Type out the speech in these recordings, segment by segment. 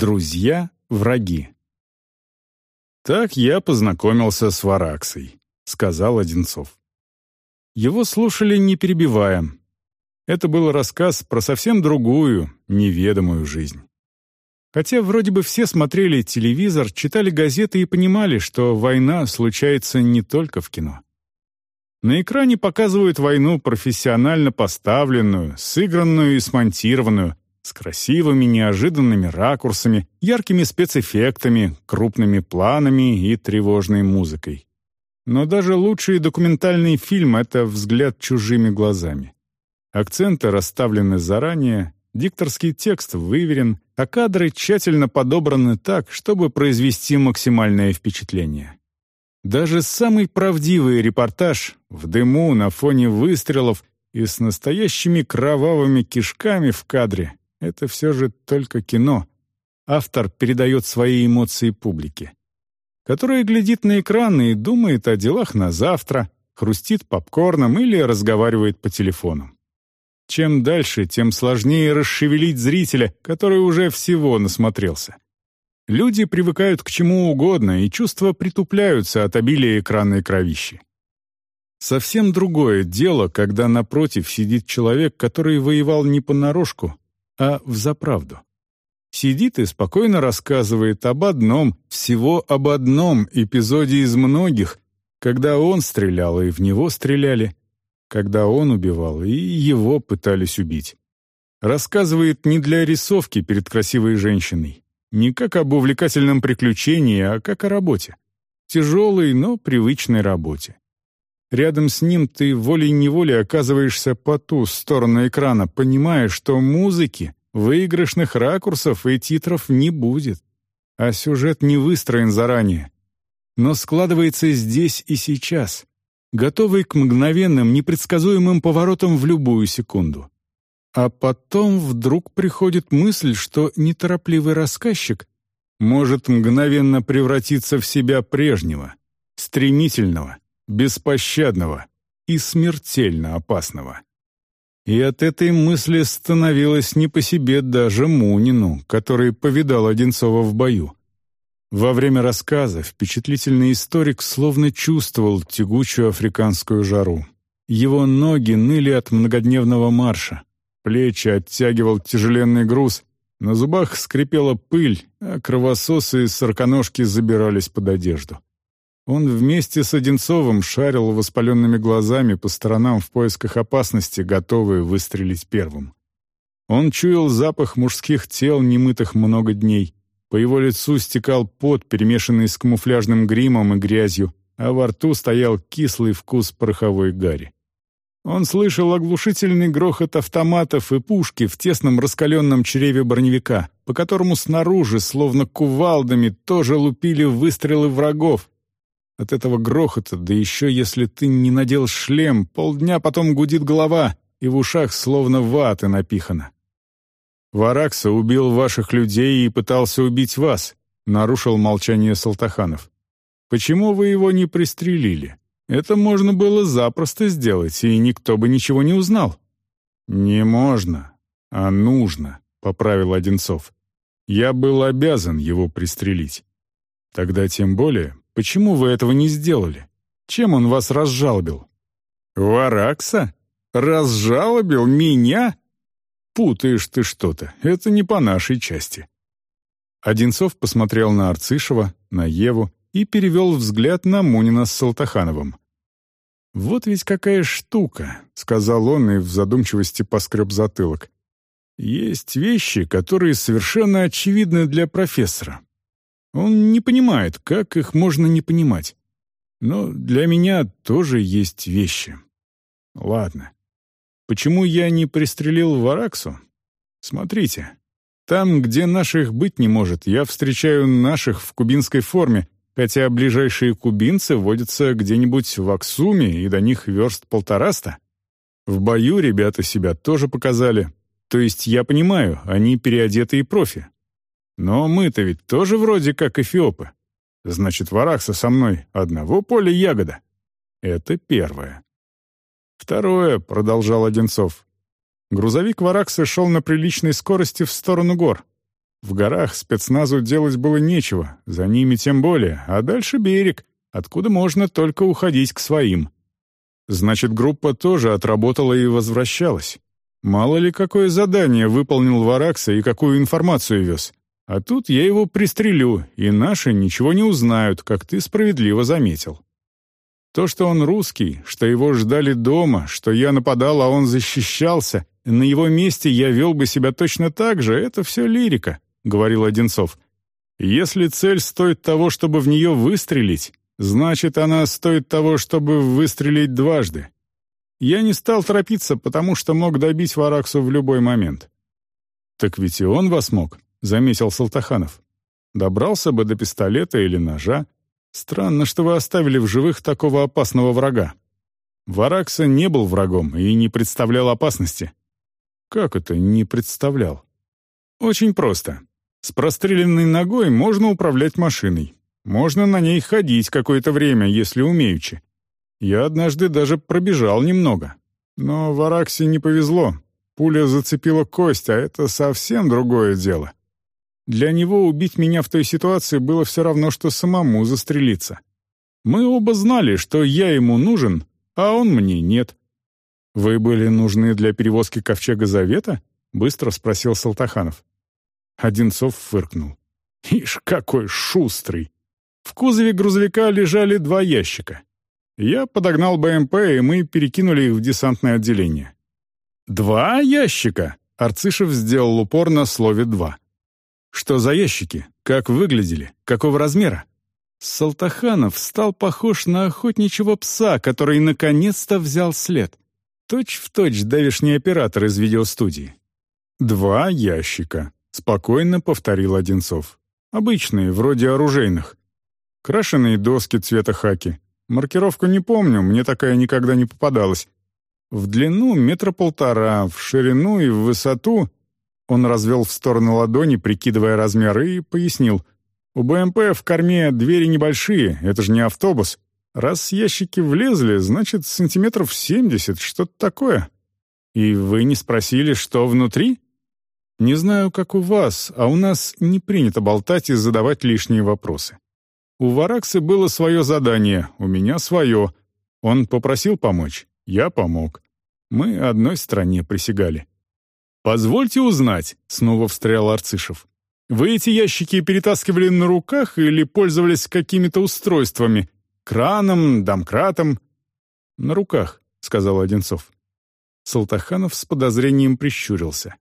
Друзья, враги. Так я познакомился с Вараксой, сказал Одинцов. Его слушали, не перебивая. Это был рассказ про совсем другую, неведомую жизнь. Хотя вроде бы все смотрели телевизор, читали газеты и понимали, что война случается не только в кино. На экране показывают войну профессионально поставленную, сыгранную и смонтированную, с красивыми неожиданными ракурсами, яркими спецэффектами, крупными планами и тревожной музыкой. Но даже лучший документальный фильм — это взгляд чужими глазами. Акценты расставлены заранее, дикторский текст выверен, а кадры тщательно подобраны так, чтобы произвести максимальное впечатление. Даже самый правдивый репортаж в дыму на фоне выстрелов и с настоящими кровавыми кишками в кадре — это все же только кино. Автор передает свои эмоции публике, которая глядит на экран и думает о делах на завтра, хрустит попкорном или разговаривает по телефону. Чем дальше, тем сложнее расшевелить зрителя, который уже всего насмотрелся. Люди привыкают к чему угодно, и чувства притупляются от обилия экранной кровищи. Совсем другое дело, когда напротив сидит человек, который воевал не понарошку, а взаправду. Сидит и спокойно рассказывает об одном, всего об одном эпизоде из многих, когда он стрелял и в него стреляли, когда он убивал и его пытались убить. Рассказывает не для рисовки перед красивой женщиной, не как об увлекательном приключении, а как о работе. Тяжелой, но привычной работе. Рядом с ним ты волей-неволей оказываешься по ту сторону экрана, понимая, что музыки, выигрышных ракурсов и титров не будет, а сюжет не выстроен заранее, но складывается здесь и сейчас, готовый к мгновенным, непредсказуемым поворотам в любую секунду. А потом вдруг приходит мысль, что неторопливый рассказчик может мгновенно превратиться в себя прежнего, стремительного, беспощадного и смертельно опасного. И от этой мысли становилось не по себе даже Мунину, который повидал Одинцова в бою. Во время рассказа впечатлительный историк словно чувствовал тягучую африканскую жару. Его ноги ныли от многодневного марша, плечи оттягивал тяжеленный груз, на зубах скрипела пыль, а кровососы и сороконожки забирались под одежду. Он вместе с Одинцовым шарил воспаленными глазами по сторонам в поисках опасности, готовый выстрелить первым. Он чуял запах мужских тел, немытых много дней. По его лицу стекал пот, перемешанный с камуфляжным гримом и грязью, а во рту стоял кислый вкус пороховой гари. Он слышал оглушительный грохот автоматов и пушки в тесном раскаленном чреве броневика, по которому снаружи, словно кувалдами, тоже лупили выстрелы врагов. От этого грохота, да еще если ты не надел шлем, полдня потом гудит голова, и в ушах словно ваты напихано. «Варакса убил ваших людей и пытался убить вас», — нарушил молчание Салтаханов. «Почему вы его не пристрелили?» Это можно было запросто сделать, и никто бы ничего не узнал. «Не можно, а нужно», — поправил Одинцов. «Я был обязан его пристрелить. Тогда тем более, почему вы этого не сделали? Чем он вас разжалобил?» «Варакса? Разжалобил меня?» «Путаешь ты что-то, это не по нашей части». Одинцов посмотрел на Арцишева, на Еву, и перевел взгляд на Мунина с Салтахановым. «Вот ведь какая штука», — сказал он и в задумчивости поскреб затылок. «Есть вещи, которые совершенно очевидны для профессора. Он не понимает, как их можно не понимать. Но для меня тоже есть вещи. Ладно. Почему я не пристрелил Вараксу? Смотрите. Там, где наших быть не может, я встречаю наших в кубинской форме, хотя ближайшие кубинцы водятся где-нибудь в Аксуме, и до них верст полтораста. В бою ребята себя тоже показали. То есть я понимаю, они переодетые профи. Но мы-то ведь тоже вроде как эфиопы. Значит, Варакса со мной одного поля ягода. Это первое. Второе, продолжал Одинцов. Грузовик Варакса шел на приличной скорости в сторону гор. В горах спецназу делать было нечего, за ними тем более, а дальше берег, откуда можно только уходить к своим. Значит, группа тоже отработала и возвращалась. Мало ли, какое задание выполнил Варакса и какую информацию вез. А тут я его пристрелю, и наши ничего не узнают, как ты справедливо заметил. То, что он русский, что его ждали дома, что я нападал, а он защищался, на его месте я вел бы себя точно так же, это все лирика, — говорил Одинцов. Если цель стоит того, чтобы в нее выстрелить, значит, она стоит того, чтобы выстрелить дважды. Я не стал торопиться, потому что мог добить Вараксу в любой момент. «Так ведь и он вас мог», — заметил Салтаханов. «Добрался бы до пистолета или ножа. Странно, что вы оставили в живых такого опасного врага. Варакса не был врагом и не представлял опасности». «Как это не представлял?» «Очень просто. С простреленной ногой можно управлять машиной. Можно на ней ходить какое-то время, если умеючи. Я однажды даже пробежал немного. Но в Араксе не повезло. Пуля зацепила кость, а это совсем другое дело. Для него убить меня в той ситуации было все равно, что самому застрелиться. Мы оба знали, что я ему нужен, а он мне нет. «Вы были нужны для перевозки ковчега Завета?» — быстро спросил Салтаханов. Одинцов фыркнул. «Ишь, какой шустрый!» В кузове грузовика лежали два ящика. Я подогнал БМП, и мы перекинули их в десантное отделение. «Два ящика?» — Арцишев сделал упор на слове «два». Что за ящики? Как выглядели? Какого размера? Салтаханов стал похож на охотничьего пса, который наконец-то взял след. Точь в точь давишний оператор из видеостудии. «Два ящика», — спокойно повторил Одинцов. «Обычные, вроде оружейных. Крашеные доски цвета хаки. Маркировку не помню, мне такая никогда не попадалась. В длину метра полтора, в ширину и в высоту он развел в сторону ладони, прикидывая размеры, и пояснил. «У БМП в корме двери небольшие, это же не автобус. Раз ящики влезли, значит, сантиметров семьдесят, что-то такое. И вы не спросили, что внутри?» «Не знаю, как у вас, а у нас не принято болтать и задавать лишние вопросы. У Вараксы было свое задание, у меня свое. Он попросил помочь, я помог. Мы одной стране присягали. «Позвольте узнать», — снова встрял Арцишев. «Вы эти ящики перетаскивали на руках или пользовались какими-то устройствами? Краном, домкратом?» «На руках», — сказал Одинцов. Салтаханов с подозрением прищурился.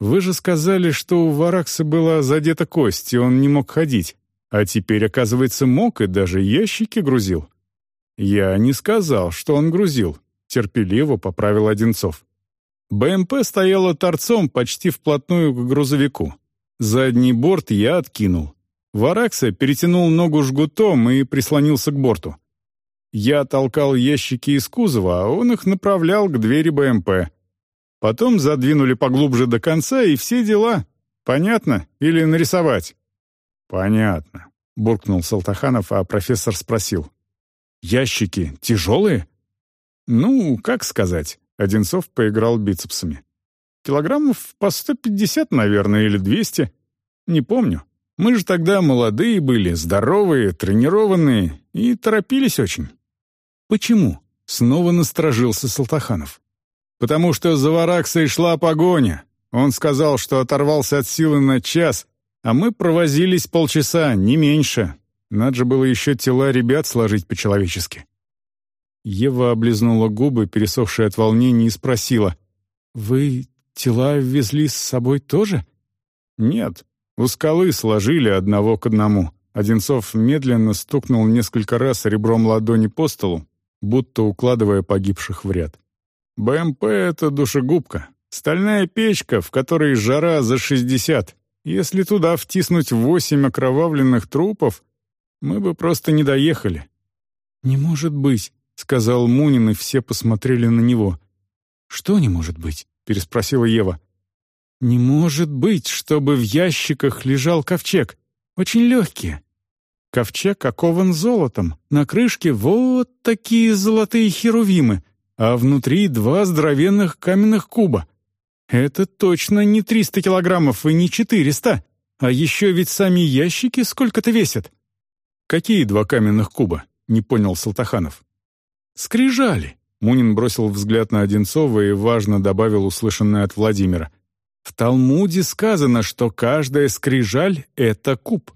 «Вы же сказали, что у Варакса была задета кость, и он не мог ходить, а теперь, оказывается, мог и даже ящики грузил». «Я не сказал, что он грузил», — терпеливо поправил Одинцов. БМП стояла торцом почти вплотную к грузовику. Задний борт я откинул. Варакса перетянул ногу жгутом и прислонился к борту. Я толкал ящики из кузова, а он их направлял к двери БМП. Потом задвинули поглубже до конца, и все дела. Понятно? Или нарисовать? «Понятно», — буркнул Салтаханов, а профессор спросил. «Ящики тяжелые?» «Ну, как сказать. Одинцов поиграл бицепсами. Килограммов по 150, наверное, или 200. Не помню. Мы же тогда молодые были, здоровые, тренированные и торопились очень. Почему? Снова насторожился Салтаханов. Потому что за Вараксой шла погоня. Он сказал, что оторвался от силы на час, а мы провозились полчаса, не меньше. Надо же было еще тела ребят сложить по-человечески. Ева облизнула губы, пересохшие от волнения, и спросила. «Вы тела везли с собой тоже?» «Нет. У скалы сложили одного к одному». Одинцов медленно стукнул несколько раз ребром ладони по столу, будто укладывая погибших в ряд. «БМП — это душегубка. Стальная печка, в которой жара за шестьдесят. Если туда втиснуть восемь окровавленных трупов, мы бы просто не доехали». «Не может быть», — сказал Мунин, и все посмотрели на него. «Что не может быть?» — переспросила Ева. «Не может быть, чтобы в ящиках лежал ковчег. Очень легкие. Ковчег окован золотом. На крышке вот такие золотые херувимы, а внутри два здоровенных каменных куба. Это точно не триста килограммов и не четыреста. А еще ведь сами ящики сколько-то весят». «Какие два каменных куба?» — не понял Салтаханов. «Скрижали!» — Мунин бросил взгляд на Одинцова и важно добавил услышанное от Владимира. «В Талмуде сказано, что каждая скрижаль — это куб.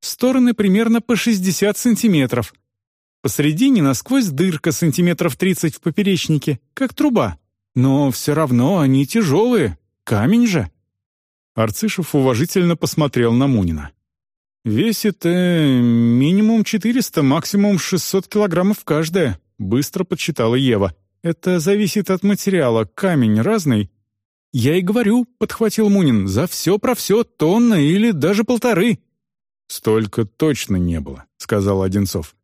Стороны примерно по 60 сантиметров. Посредине насквозь дырка сантиметров 30 в поперечнике, как труба. Но все равно они тяжелые, камень же». Арцишев уважительно посмотрел на Мунина. «Весит э, минимум 400, максимум 600 килограммов каждая», — быстро подсчитала Ева. «Это зависит от материала. Камень разный». «Я и говорю», — подхватил Мунин, — «за все про все тонна или даже полторы». «Столько точно не было», — сказал Одинцов.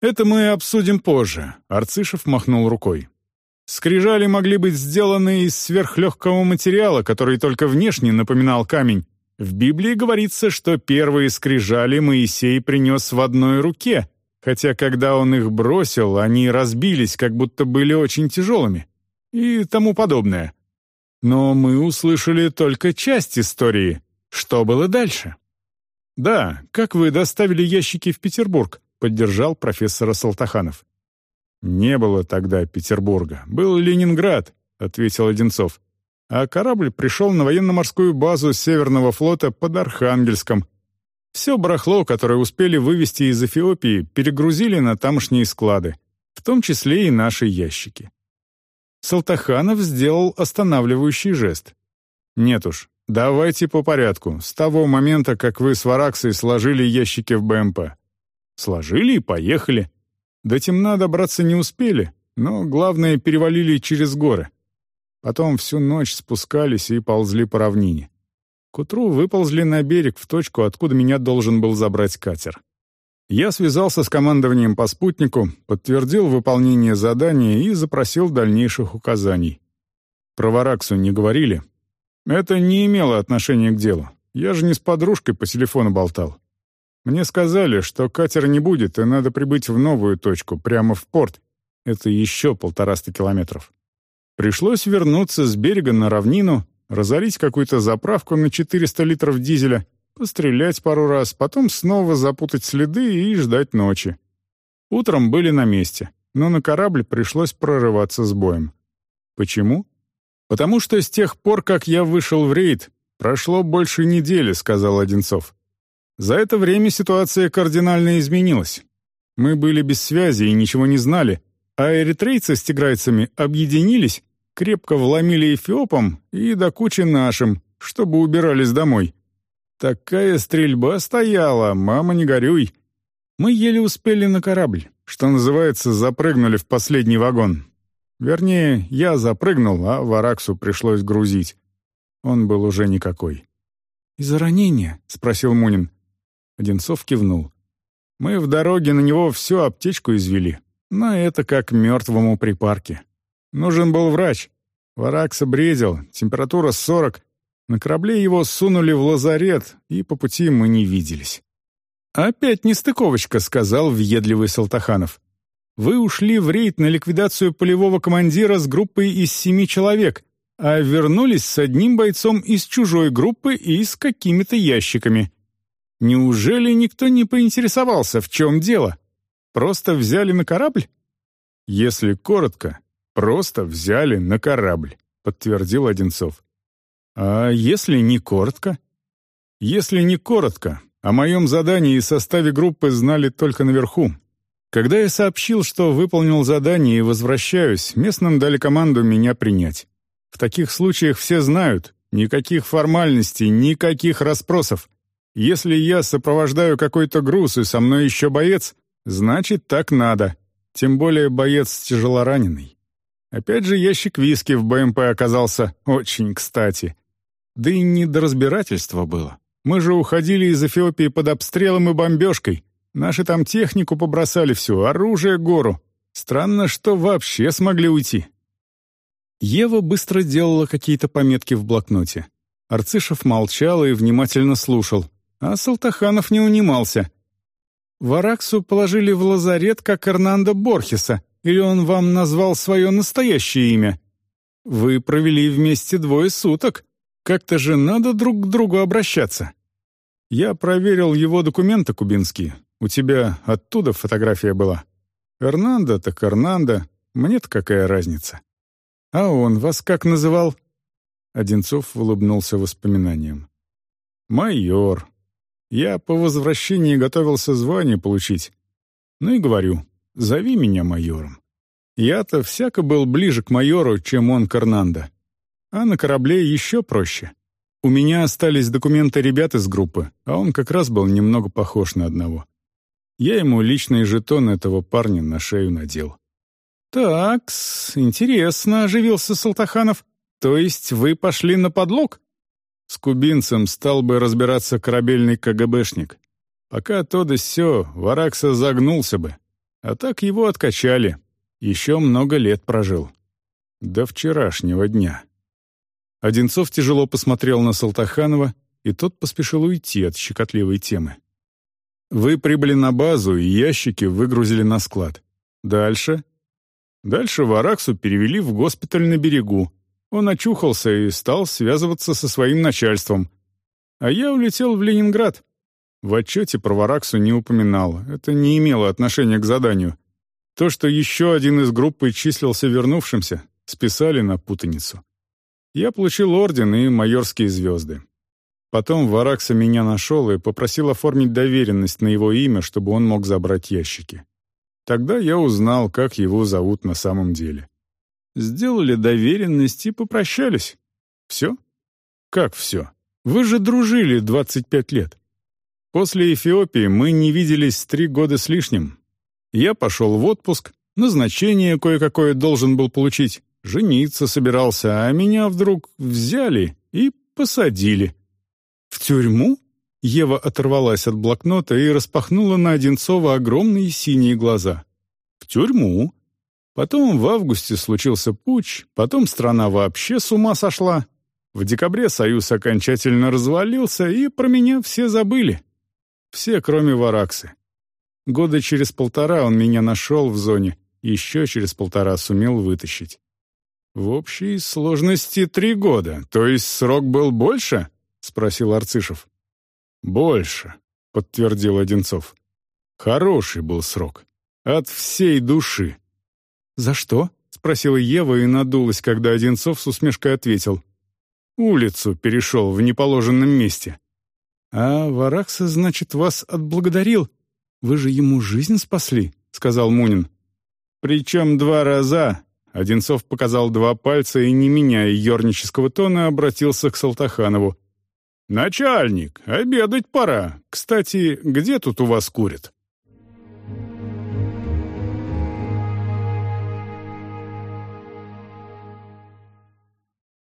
«Это мы обсудим позже», — Арцишев махнул рукой. «Скрижали могли быть сделаны из сверхлегкого материала, который только внешне напоминал камень, в Библии говорится, что первые скрижали Моисей принес в одной руке, хотя когда он их бросил, они разбились, как будто были очень тяжелыми. И тому подобное. Но мы услышали только часть истории. Что было дальше? «Да, как вы доставили ящики в Петербург?» — поддержал профессора Салтаханов. «Не было тогда Петербурга. Был Ленинград», — ответил Одинцов а корабль пришел на военно-морскую базу Северного флота под Архангельском. Все барахло, которое успели вывести из Эфиопии, перегрузили на тамошние склады, в том числе и наши ящики. Салтаханов сделал останавливающий жест. «Нет уж, давайте по порядку, с того момента, как вы с Вараксой сложили ящики в БМП. Сложили и поехали. До темна добраться не успели, но, главное, перевалили через горы. Потом всю ночь спускались и ползли по равнине. К утру выползли на берег в точку, откуда меня должен был забрать катер. Я связался с командованием по спутнику, подтвердил выполнение задания и запросил дальнейших указаний. Про Вараксу не говорили. Это не имело отношения к делу. Я же не с подружкой по телефону болтал. Мне сказали, что катера не будет, и надо прибыть в новую точку, прямо в порт. Это еще полтораста километров. Пришлось вернуться с берега на равнину, разорить какую-то заправку на 400 литров дизеля, пострелять пару раз, потом снова запутать следы и ждать ночи. Утром были на месте, но на корабль пришлось прорываться с боем. Почему? Потому что с тех пор, как я вышел в рейд, прошло больше недели, сказал Одинцов. За это время ситуация кардинально изменилась. Мы были без связи и ничего не знали, а эритрейцы с тиграйцами объединились, крепко вломили эфиопам и до кучи нашим, чтобы убирались домой. Такая стрельба стояла, мама, не горюй. Мы еле успели на корабль, что называется, запрыгнули в последний вагон. Вернее, я запрыгнул, а Вараксу пришлось грузить. Он был уже никакой. «Из-за ранения?» — спросил Мунин. Одинцов кивнул. «Мы в дороге на него всю аптечку извели, но это как мертвому припарке. Нужен был врач. Варакса бредил, температура 40. На корабле его сунули в лазарет, и по пути мы не виделись. «Опять нестыковочка», — сказал въедливый Салтаханов. «Вы ушли в рейд на ликвидацию полевого командира с группой из семи человек, а вернулись с одним бойцом из чужой группы и с какими-то ящиками. Неужели никто не поинтересовался, в чем дело?» Просто взяли на корабль? Если коротко, просто взяли на корабль, подтвердил Одинцов. А если не коротко? Если не коротко, о моем задании и составе группы знали только наверху. Когда я сообщил, что выполнил задание и возвращаюсь, местным дали команду меня принять. В таких случаях все знают, никаких формальностей, никаких расспросов. Если я сопровождаю какой-то груз и со мной еще боец, Значит, так надо. Тем более боец тяжелораненый. Опять же, ящик виски в БМП оказался очень кстати. Да и не до разбирательства было. Мы же уходили из Эфиопии под обстрелом и бомбежкой. Наши там технику побросали всю, оружие гору. Странно, что вообще смогли уйти. Ева быстро делала какие-то пометки в блокноте. Арцишев молчал и внимательно слушал, а Салтаханов не унимался — Вараксу положили в лазарет, как Эрнандо Борхеса, или он вам назвал свое настоящее имя? Вы провели вместе двое суток. Как-то же надо друг к другу обращаться. Я проверил его документы кубинские. У тебя оттуда фотография была. Эрнандо так Эрнандо. Мне-то какая разница? А он вас как называл?» Одинцов улыбнулся воспоминанием. «Майор. Я по возвращении готовился звание получить. Ну и говорю, зови меня майором. Я-то всяко был ближе к майору, чем он к Эрнандо. А на корабле еще проще. У меня остались документы ребят из группы, а он как раз был немного похож на одного. Я ему личный жетон этого парня на шею надел. так интересно», — оживился Салтаханов. «То есть вы пошли на подлог?» С кубинцем стал бы разбираться корабельный КГБшник. Пока то да сё, Варакса загнулся бы. А так его откачали. Еще много лет прожил. До вчерашнего дня. Одинцов тяжело посмотрел на Салтаханова, и тот поспешил уйти от щекотливой темы. Вы прибыли на базу, и ящики выгрузили на склад. Дальше? Дальше Вараксу перевели в госпиталь на берегу. Он очухался и стал связываться со своим начальством. А я улетел в Ленинград. В отчете про Вараксу не упоминал. Это не имело отношения к заданию. То, что еще один из группы числился вернувшимся, списали на путаницу. Я получил орден и майорские звезды. Потом Варакса меня нашел и попросил оформить доверенность на его имя, чтобы он мог забрать ящики. Тогда я узнал, как его зовут на самом деле. Сделали доверенность и попрощались. Все? Как все? Вы же дружили 25 лет. После Эфиопии мы не виделись три года с лишним. Я пошел в отпуск, назначение кое-какое должен был получить, жениться собирался, а меня вдруг взяли и посадили. «В тюрьму?» Ева оторвалась от блокнота и распахнула на Одинцова огромные синие глаза. «В тюрьму?» Потом в августе случился путч, потом страна вообще с ума сошла. В декабре Союз окончательно развалился, и про меня все забыли. Все, кроме Вараксы. Года через полтора он меня нашел в зоне, еще через полтора сумел вытащить. В общей сложности три года, то есть срок был больше? — спросил Арцишев. «Больше», — подтвердил Одинцов. «Хороший был срок. От всей души». «За что?» — спросила Ева и надулась, когда Одинцов с усмешкой ответил. «Улицу перешел в неположенном месте». «А Варакса, значит, вас отблагодарил? Вы же ему жизнь спасли», — сказал Мунин. «Причем два раза», — Одинцов показал два пальца и, не меняя ернического тона, обратился к Салтаханову. «Начальник, обедать пора. Кстати, где тут у вас курят?»